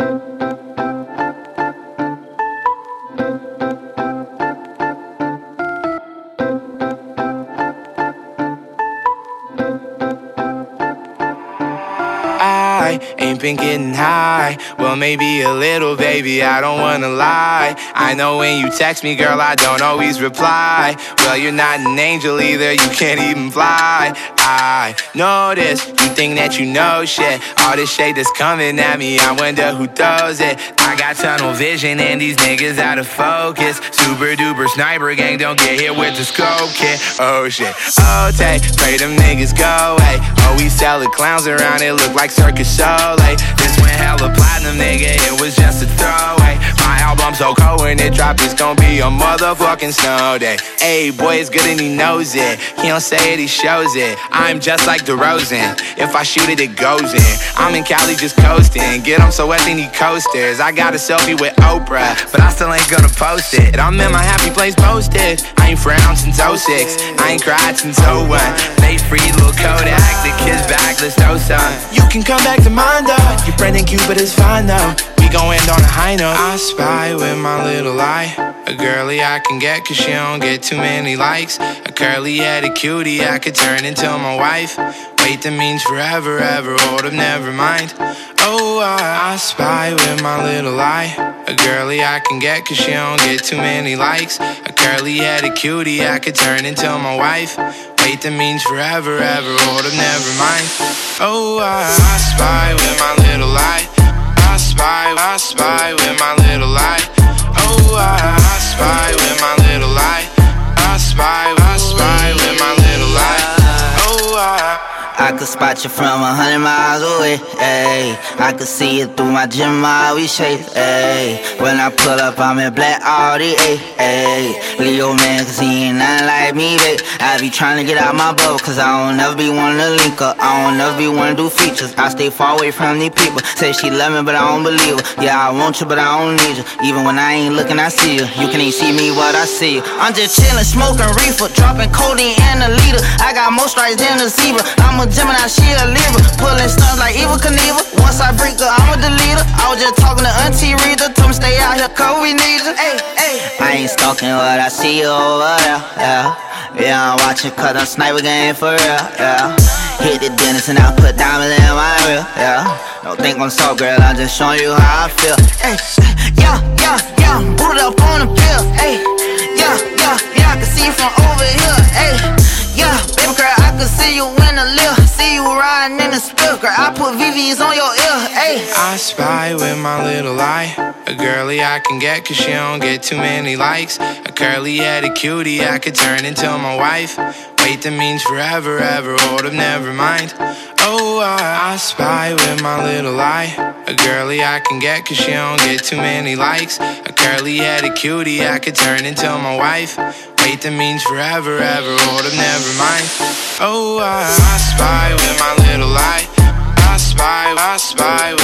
Música I ain't been getting high. Well, maybe a little, baby, I don't wanna lie. I know when you text me, girl, I don't always reply. Well, you're not an angel either, you can't even fly. I know this, you think that you know shit. All this shade that's coming at me, I wonder who throws it. I got tunnel vision and these niggas out of focus. Super duper sniper gang, don't get hit with the scope kit. Oh shit, oh take, pray them niggas go away. Oh, we sell the clowns around, it look like circus show. Like, this went hella platinum, nigga, it was just a throwaway. My album so cold when it drop, it's gonna be a motherfucking snow day. Hey, boy, it's good and he knows it. He don't say it, he shows it. I'm just like DeRozan. If I shoot it, it goes in. I'm in Cali just coasting. Get him so wet, they need coasters. I got a selfie with Oprah, but I still ain't gonna post it. I'm in my happy place posted. I ain't frowned since 06. I ain't cried since 01. They free little Kodak. The some. You can come back to mine though. Your friend and Cupid is fine though. Gon' end on a high note. I spy with my little eye. A girly I can get cause she don't get too many likes. A curly headed cutie I could turn into my wife. Wait, that means forever, ever. Hold up, never mind. Oh, I, I spy with my little eye. A girly I can get cause she don't get too many likes. A curly headed cutie I could turn into my wife. Wait, that means forever, ever. Hold up, never mind. Oh, I, I spy with my little eye. I spy, I spy with my little eye. Oh, I, I spy with my little eye. I spy I. Could spot you from a hundred miles away, ayy. I could see it through my gym, my we shade, ayy. When I pull up, I'm in black Audi, ayy. Leo man, cause he ain't nothing like me, babe. I be trying to get out my bubble, cause I don't never be to link up. I don't never be to do features. I stay far away from these people. Say she love me, but I don't believe her. Yeah, I want you, but I don't need you. Even when I ain't looking, I see you. You can even see me what I see you. I'm just chillin', smoking reefer, dropping codeine. Strikes than a zebra. I'm a Gemini, she a Libra. Pulling stunts like Evel Knievel. Once I break her, I'm a deleter. I was just talking to Auntie Rita. Told me stay out here, cause we need her. Hey, hey. I ain't stalking what I see over there, yeah. Yeah, I'm watching cause I'm sniper game for real, yeah. Hit the dentist and I put diamonds in my reel, yeah. Don't think I'm so girl, I'm just showing you how I feel. Hey, yeah, yeah, yeah, booted up on the pill, hey. Yeah, yeah, yeah, on your ear, hey. I spy with my little eye. A girly I can get cause she don't get too many likes. A curly headed cutie I could turn into my wife. Wait, that means forever, ever. Hold up, never mind. Oh, I, I spy with my little eye. A girly I can get cause she don't get too many likes. A curly headed cutie I could turn into my wife. Wait, that means forever, ever. Hold up, never mind. Oh, I, I spy with my little eye pass by